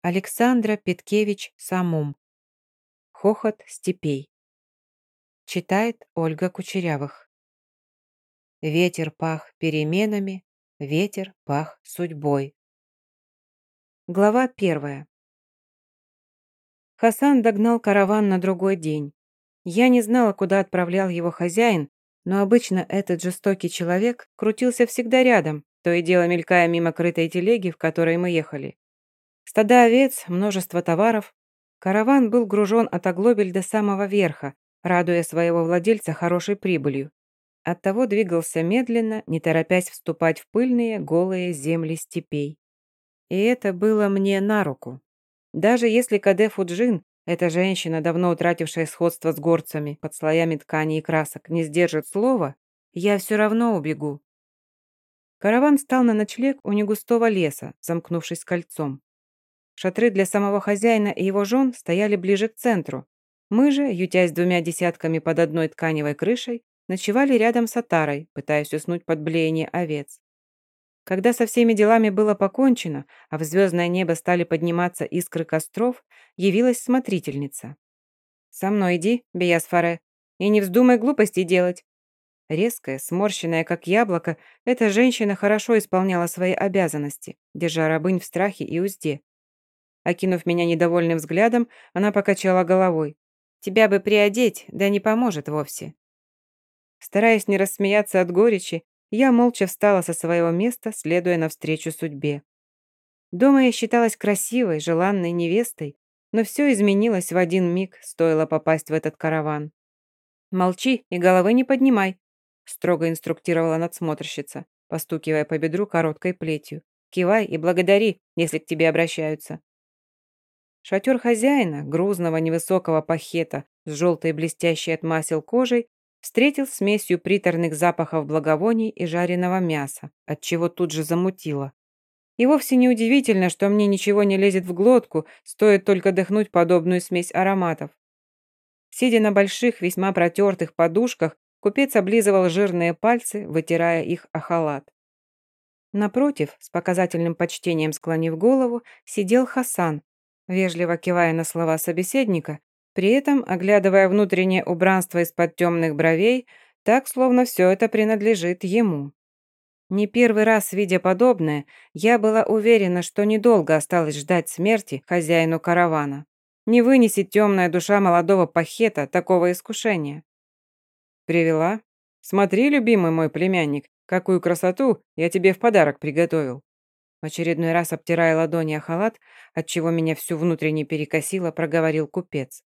Александра Петкевич Самум. Хохот степей. Читает Ольга Кучерявых. Ветер пах переменами, ветер пах судьбой. Глава первая. Хасан догнал караван на другой день. Я не знала, куда отправлял его хозяин, но обычно этот жестокий человек крутился всегда рядом, то и дело мелькая мимо крытой телеги, в которой мы ехали. Стада овец, множество товаров. Караван был гружен от оглобель до самого верха, радуя своего владельца хорошей прибылью. Оттого двигался медленно, не торопясь вступать в пыльные, голые земли степей. И это было мне на руку. Даже если Каде Фуджин, эта женщина, давно утратившая сходство с горцами под слоями ткани и красок, не сдержит слова, я все равно убегу. Караван стал на ночлег у негустого леса, замкнувшись кольцом. Шатры для самого хозяина и его жен стояли ближе к центру. Мы же, ютясь двумя десятками под одной тканевой крышей, ночевали рядом с Атарой, пытаясь уснуть под блеяние овец. Когда со всеми делами было покончено, а в звездное небо стали подниматься искры костров, явилась смотрительница. «Со мной иди, Биясфаре, и не вздумай глупостей делать». Резкая, сморщенная, как яблоко, эта женщина хорошо исполняла свои обязанности, держа рабынь в страхе и узде. Окинув меня недовольным взглядом, она покачала головой. «Тебя бы приодеть, да не поможет вовсе». Стараясь не рассмеяться от горечи, я молча встала со своего места, следуя навстречу судьбе. Дома я считалась красивой, желанной невестой, но все изменилось в один миг, стоило попасть в этот караван. «Молчи и головы не поднимай», строго инструктировала надсмотрщица, постукивая по бедру короткой плетью. «Кивай и благодари, если к тебе обращаются. Шатер хозяина, грузного невысокого пахета с желтой блестящей от масел кожей, встретил смесью приторных запахов благовоний и жареного мяса, от чего тут же замутило. И вовсе не удивительно, что мне ничего не лезет в глотку, стоит только дыхнуть подобную смесь ароматов. Сидя на больших, весьма протертых подушках, купец облизывал жирные пальцы, вытирая их о халат. Напротив, с показательным почтением склонив голову, сидел Хасан, вежливо кивая на слова собеседника, при этом оглядывая внутреннее убранство из-под темных бровей, так, словно все это принадлежит ему. Не первый раз, видя подобное, я была уверена, что недолго осталось ждать смерти хозяину каравана. Не вынесет темная душа молодого пахета такого искушения. «Привела? Смотри, любимый мой племянник, какую красоту я тебе в подарок приготовил». В очередной раз, обтирая ладони о халат, отчего меня всю внутренне перекосило, проговорил купец.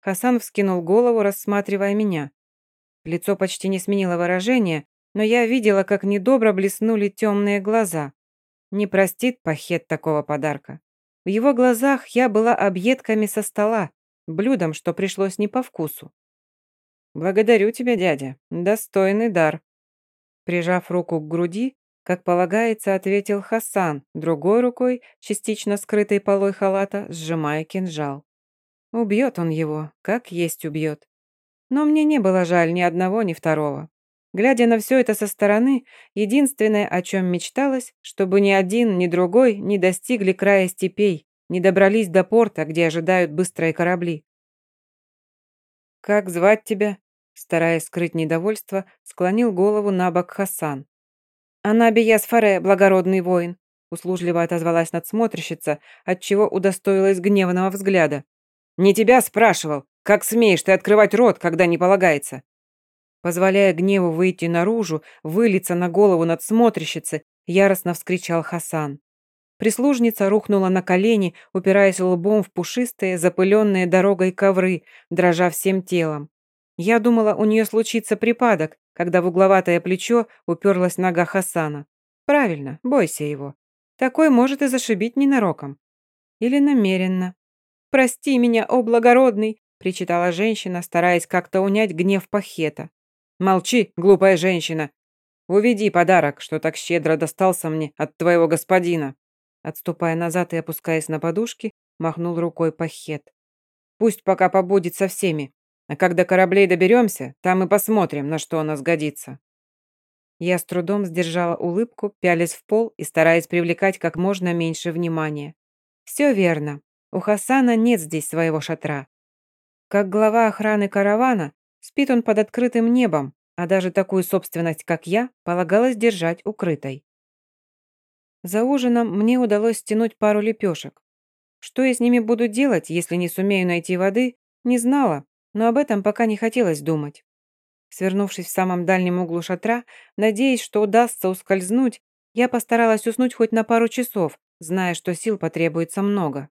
Хасан вскинул голову, рассматривая меня. Лицо почти не сменило выражение, но я видела, как недобро блеснули темные глаза. Не простит пахет такого подарка. В его глазах я была объедками со стола, блюдом, что пришлось не по вкусу. «Благодарю тебя, дядя. Достойный дар». Прижав руку к груди, как полагается, ответил Хасан, другой рукой, частично скрытой полой халата, сжимая кинжал. Убьет он его, как есть убьет. Но мне не было жаль ни одного, ни второго. Глядя на все это со стороны, единственное, о чем мечталось, чтобы ни один, ни другой не достигли края степей, не добрались до порта, где ожидают быстрые корабли. «Как звать тебя?» Стараясь скрыть недовольство, склонил голову на бок Хасан. «Анаби Ясфаре, благородный воин», услужливо отозвалась надсмотрщица, отчего удостоилась гневного взгляда. «Не тебя спрашивал. Как смеешь ты открывать рот, когда не полагается?» Позволяя гневу выйти наружу, вылиться на голову надсмотрщицы, яростно вскричал Хасан. Прислужница рухнула на колени, упираясь лбом в пушистые, запыленные дорогой ковры, дрожа всем телом. Я думала, у нее случится припадок, когда в угловатое плечо уперлась нога Хасана. Правильно, бойся его. Такой может и зашибить ненароком. Или намеренно. «Прости меня, о благородный!» причитала женщина, стараясь как-то унять гнев пахета. «Молчи, глупая женщина! Уведи подарок, что так щедро достался мне от твоего господина!» Отступая назад и опускаясь на подушки, махнул рукой пахет. «Пусть пока побудет со всеми, а когда кораблей доберемся, там и посмотрим, на что она сгодится». Я с трудом сдержала улыбку, пялясь в пол и стараясь привлекать как можно меньше внимания. Все верно. У Хасана нет здесь своего шатра. Как глава охраны каравана, спит он под открытым небом, а даже такую собственность, как я, полагалось держать укрытой. За ужином мне удалось стянуть пару лепешек. Что я с ними буду делать, если не сумею найти воды, не знала, но об этом пока не хотелось думать. Свернувшись в самом дальнем углу шатра, надеясь, что удастся ускользнуть, я постаралась уснуть хоть на пару часов, зная, что сил потребуется много.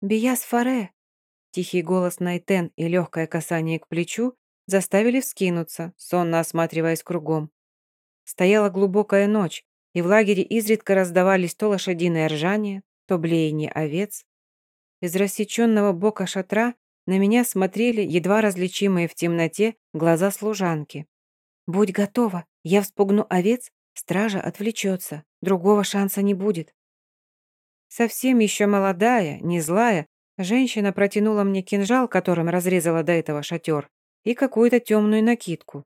«Бияс Фаре!» Тихий голос Найтен и легкое касание к плечу заставили вскинуться, сонно осматриваясь кругом. Стояла глубокая ночь, и в лагере изредка раздавались то лошадиное ржание, то блеяние овец. Из рассеченного бока шатра на меня смотрели едва различимые в темноте глаза служанки. «Будь готова, я вспугну овец, стража отвлечется, другого шанса не будет». Совсем еще молодая, не злая, женщина протянула мне кинжал, которым разрезала до этого шатер, и какую-то темную накидку.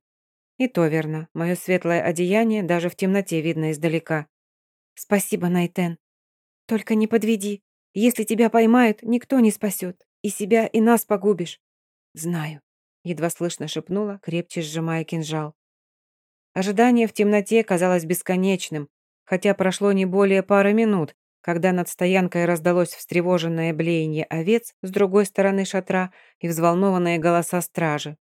И то верно, мое светлое одеяние даже в темноте видно издалека. «Спасибо, Найтен. Только не подведи. Если тебя поймают, никто не спасет. И себя, и нас погубишь». «Знаю», — едва слышно шепнула, крепче сжимая кинжал. Ожидание в темноте казалось бесконечным, хотя прошло не более пары минут, когда над стоянкой раздалось встревоженное блеяние овец с другой стороны шатра и взволнованные голоса стражи.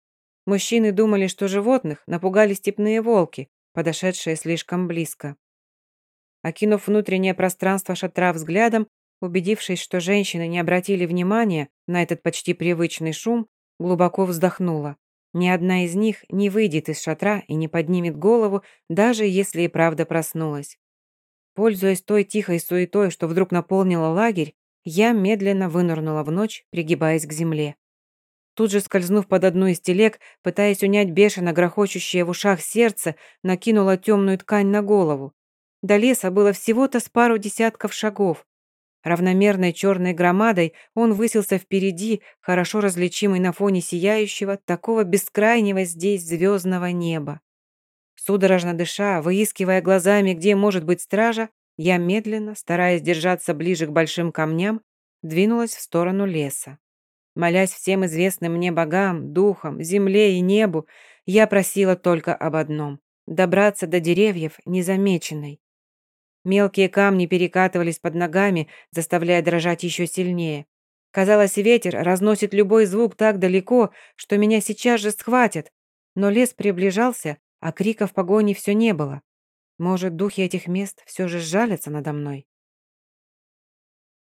Мужчины думали, что животных напугали степные волки, подошедшие слишком близко. Окинув внутреннее пространство шатра взглядом, Убедившись, что женщины не обратили внимания на этот почти привычный шум, глубоко вздохнула. Ни одна из них не выйдет из шатра и не поднимет голову, даже если и правда проснулась. Пользуясь той тихой суетой, что вдруг наполнила лагерь, я медленно вынырнула в ночь, пригибаясь к земле. Тут же, скользнув под одну из телег, пытаясь унять бешено грохочущее в ушах сердце, накинула темную ткань на голову. До леса было всего-то с пару десятков шагов. Равномерной черной громадой он высился впереди, хорошо различимый на фоне сияющего, такого бескрайнего здесь звездного неба. Судорожно дыша, выискивая глазами, где может быть стража, я медленно, стараясь держаться ближе к большим камням, двинулась в сторону леса. Молясь всем известным мне богам, духам, земле и небу, я просила только об одном — добраться до деревьев незамеченной. Мелкие камни перекатывались под ногами, заставляя дрожать еще сильнее. Казалось, ветер разносит любой звук так далеко, что меня сейчас же схватят. Но лес приближался, а криков погони все не было. Может, духи этих мест все же сжалятся надо мной?